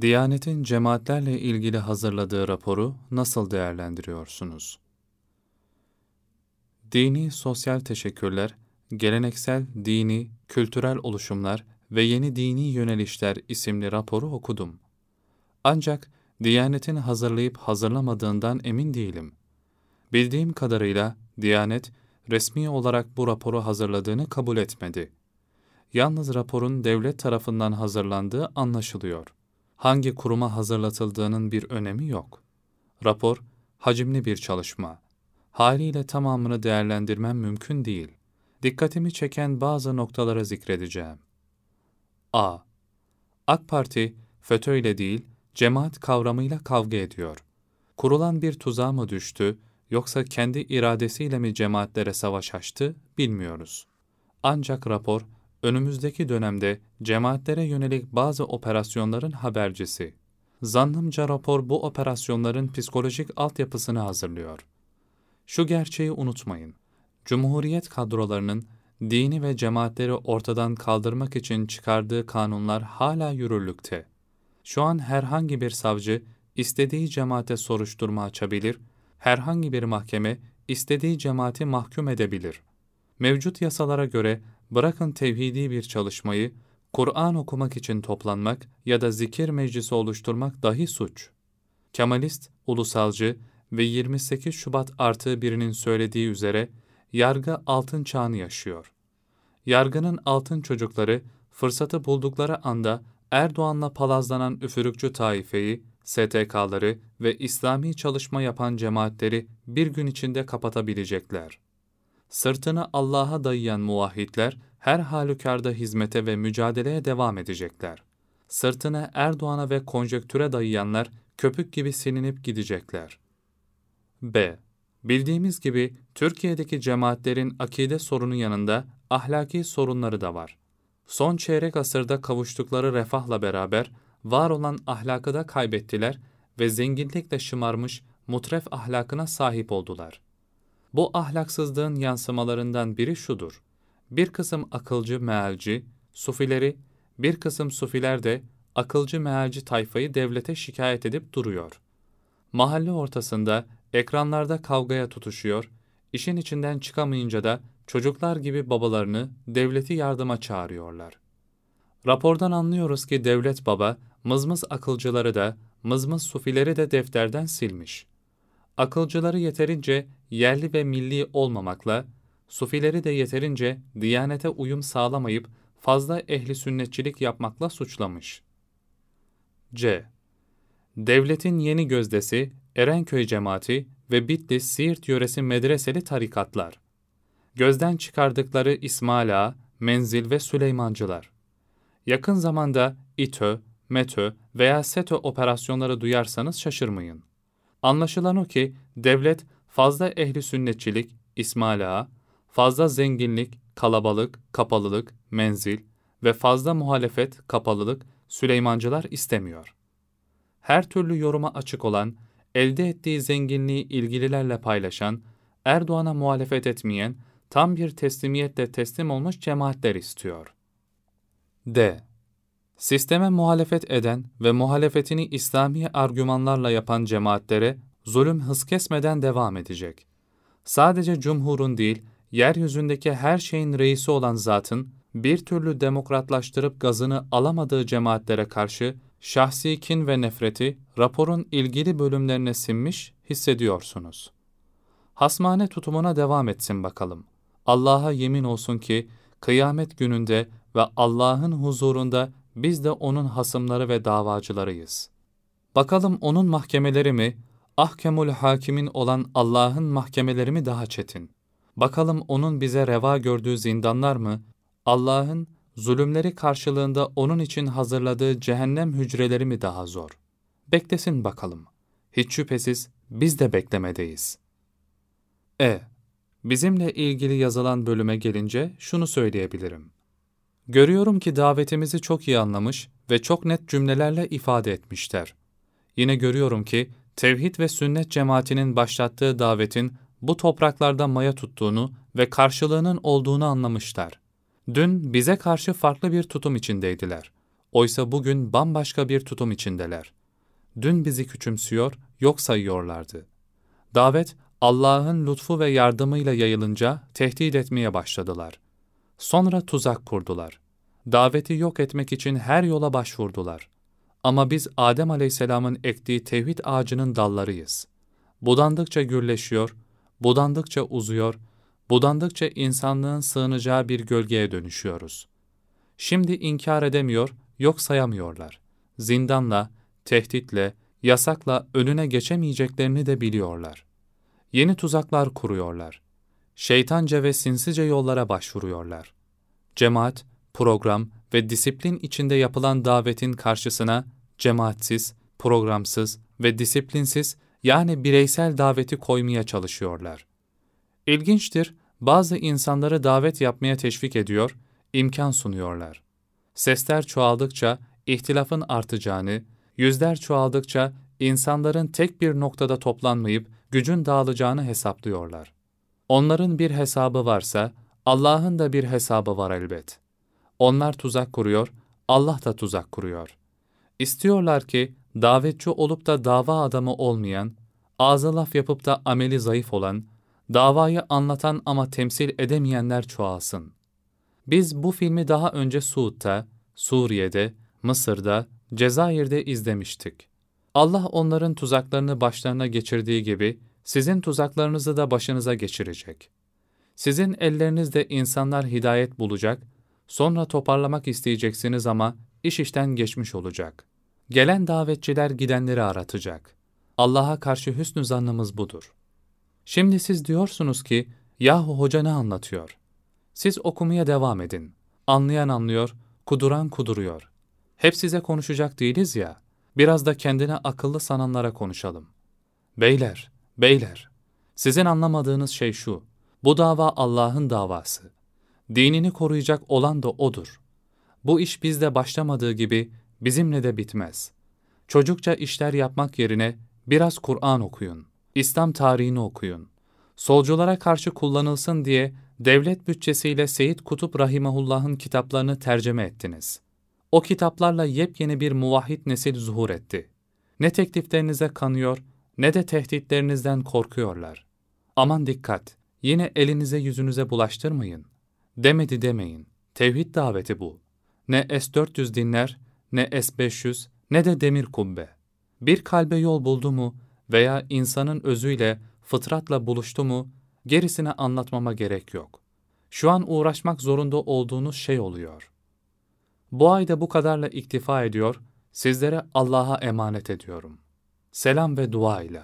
Diyanet'in cemaatlerle ilgili hazırladığı raporu nasıl değerlendiriyorsunuz? Dini sosyal teşekkürler, geleneksel, dini, kültürel oluşumlar ve yeni dini yönelişler isimli raporu okudum. Ancak Diyanet'in hazırlayıp hazırlamadığından emin değilim. Bildiğim kadarıyla Diyanet, resmi olarak bu raporu hazırladığını kabul etmedi. Yalnız raporun devlet tarafından hazırlandığı anlaşılıyor. Hangi kuruma hazırlatıldığının bir önemi yok. Rapor, hacimli bir çalışma. Haliyle tamamını değerlendirmem mümkün değil. Dikkatimi çeken bazı noktalara zikredeceğim. A. AK Parti, FETÖ'yle değil, cemaat kavramıyla kavga ediyor. Kurulan bir tuzağa mı düştü, yoksa kendi iradesiyle mi cemaatlere savaş açtı, bilmiyoruz. Ancak rapor, önümüzdeki dönemde cemaatlere yönelik bazı operasyonların habercisi. Zannımca rapor bu operasyonların psikolojik altyapısını hazırlıyor. Şu gerçeği unutmayın. Cumhuriyet kadrolarının dini ve cemaatleri ortadan kaldırmak için çıkardığı kanunlar hala yürürlükte. Şu an herhangi bir savcı istediği cemaate soruşturma açabilir, herhangi bir mahkeme istediği cemaati mahkum edebilir. Mevcut yasalara göre bırakın tevhidi bir çalışmayı, Kur'an okumak için toplanmak ya da zikir meclisi oluşturmak dahi suç. Kemalist, ulusalcı ve 28 Şubat artı birinin söylediği üzere yargı altın çağını yaşıyor. Yargının altın çocukları fırsatı buldukları anda Erdoğan'la palazlanan üfürükçü taifeyi, STK'ları ve İslami çalışma yapan cemaatleri bir gün içinde kapatabilecekler. Sırtını Allah'a dayayan muvahhidler her halükarda hizmete ve mücadeleye devam edecekler. Sırtını Erdoğan'a ve konjöktüre dayayanlar köpük gibi silinip gidecekler. B. Bildiğimiz gibi Türkiye'deki cemaatlerin akide sorunu yanında ahlaki sorunları da var. Son çeyrek asırda kavuştukları refahla beraber var olan ahlakı da kaybettiler ve zenginlikle şımarmış mutref ahlakına sahip oldular. Bu ahlaksızlığın yansımalarından biri şudur. Bir kısım akılcı mealci, sufileri, bir kısım sufiler de akılcı mealci tayfayı devlete şikayet edip duruyor. Mahalle ortasında, ekranlarda kavgaya tutuşuyor, işin içinden çıkamayınca da çocuklar gibi babalarını devleti yardıma çağırıyorlar. Rapordan anlıyoruz ki devlet baba, mızmız akılcıları da, mızmız sufileri de defterden silmiş. Akılcıları yeterince yerli ve milli olmamakla, sufileri de yeterince diyanete uyum sağlamayıp fazla ehli sünnetçilik yapmakla suçlamış. C. Devletin yeni gözdesi Erenköy cemaati ve Bitlis Siirt yöresi medreseli tarikatlar. Gözden çıkardıkları İsmaila, Menzil ve Süleymancılar. Yakın zamanda İTÖ, METÖ veya SETÖ operasyonları duyarsanız şaşırmayın. Anlaşılan o ki devlet fazla ehli sünnetçilik, İsmaila, fazla zenginlik, kalabalık, kapalılık, menzil ve fazla muhalefet, kapalılık, Süleymancılar istemiyor. Her türlü yoruma açık olan, elde ettiği zenginliği ilgililerle paylaşan, Erdoğan'a muhalefet etmeyen, tam bir teslimiyetle teslim olmuş cemaatler istiyor. D. Sisteme muhalefet eden ve muhalefetini İslami argümanlarla yapan cemaatlere zulüm hız kesmeden devam edecek. Sadece cumhurun değil, yeryüzündeki her şeyin reisi olan zatın bir türlü demokratlaştırıp gazını alamadığı cemaatlere karşı şahsi kin ve nefreti raporun ilgili bölümlerine sinmiş hissediyorsunuz. Hasmane tutumuna devam etsin bakalım. Allah'a yemin olsun ki kıyamet gününde ve Allah'ın huzurunda biz de onun hasımları ve davacılarıyız. Bakalım onun mahkemeleri mi, ahkemul hakimin olan Allah'ın mahkemeleri mi daha çetin? Bakalım onun bize reva gördüğü zindanlar mı, Allah'ın zulümleri karşılığında onun için hazırladığı cehennem hücreleri mi daha zor? Beklesin bakalım. Hiç şüphesiz biz de beklemedeyiz. E. Bizimle ilgili yazılan bölüme gelince şunu söyleyebilirim. Görüyorum ki davetimizi çok iyi anlamış ve çok net cümlelerle ifade etmişler. Yine görüyorum ki tevhid ve sünnet cemaatinin başlattığı davetin bu topraklarda maya tuttuğunu ve karşılığının olduğunu anlamışlar. Dün bize karşı farklı bir tutum içindeydiler. Oysa bugün bambaşka bir tutum içindeler. Dün bizi küçümsüyor, yok sayıyorlardı. Davet, Allah'ın lütfu ve yardımıyla yayılınca tehdit etmeye başladılar. Sonra tuzak kurdular. Daveti yok etmek için her yola başvurdular. Ama biz Adem Aleyhisselam'ın ektiği tevhid ağacının dallarıyız. Budandıkça gürleşiyor, budandıkça uzuyor, budandıkça insanlığın sığınacağı bir gölgeye dönüşüyoruz. Şimdi inkar edemiyor, yok sayamıyorlar. Zindanla, tehditle, yasakla önüne geçemeyeceklerini de biliyorlar. Yeni tuzaklar kuruyorlar. Şeytanca ve sinsice yollara başvuruyorlar. Cemaat, program ve disiplin içinde yapılan davetin karşısına cemaatsiz, programsız ve disiplinsiz yani bireysel daveti koymaya çalışıyorlar. İlginçtir, bazı insanları davet yapmaya teşvik ediyor, imkan sunuyorlar. Sesler çoğaldıkça ihtilafın artacağını, yüzler çoğaldıkça insanların tek bir noktada toplanmayıp gücün dağılacağını hesaplıyorlar. Onların bir hesabı varsa Allah'ın da bir hesabı var elbet. Onlar tuzak kuruyor, Allah da tuzak kuruyor. İstiyorlar ki davetçi olup da dava adamı olmayan, ağza laf yapıp da ameli zayıf olan, davayı anlatan ama temsil edemeyenler çoğalsın. Biz bu filmi daha önce Suud'da, Suriye'de, Mısır'da, Cezayir'de izlemiştik. Allah onların tuzaklarını başlarına geçirdiği gibi sizin tuzaklarınızı da başınıza geçirecek. Sizin ellerinizde insanlar hidayet bulacak, sonra toparlamak isteyeceksiniz ama iş işten geçmiş olacak. Gelen davetçiler gidenleri aratacak. Allah'a karşı hüsnü zannımız budur. Şimdi siz diyorsunuz ki, yahu hoca ne anlatıyor? Siz okumaya devam edin. Anlayan anlıyor, kuduran kuduruyor. Hep size konuşacak değiliz ya, biraz da kendine akıllı sananlara konuşalım. Beyler, beyler, sizin anlamadığınız şey şu, bu dava Allah'ın davası. Dinini koruyacak olan da O'dur. Bu iş bizde başlamadığı gibi bizimle de bitmez. Çocukça işler yapmak yerine biraz Kur'an okuyun, İslam tarihini okuyun. Solculara karşı kullanılsın diye devlet bütçesiyle Seyit Kutup Rahimahullah'ın kitaplarını tercüme ettiniz. O kitaplarla yepyeni bir muvahhid nesil zuhur etti. Ne tekliflerinize kanıyor, ne de tehditlerinizden korkuyorlar. Aman dikkat, yine elinize yüzünüze bulaştırmayın. Demedi demeyin, tevhid daveti bu. Ne S-400 dinler, ne S-500, ne de demir kubbe. Bir kalbe yol buldu mu veya insanın özüyle, fıtratla buluştu mu, gerisini anlatmama gerek yok. Şu an uğraşmak zorunda olduğunuz şey oluyor. Bu ayda bu kadarla iktifa ediyor, sizlere Allah'a emanet ediyorum. Selam ve dua ile.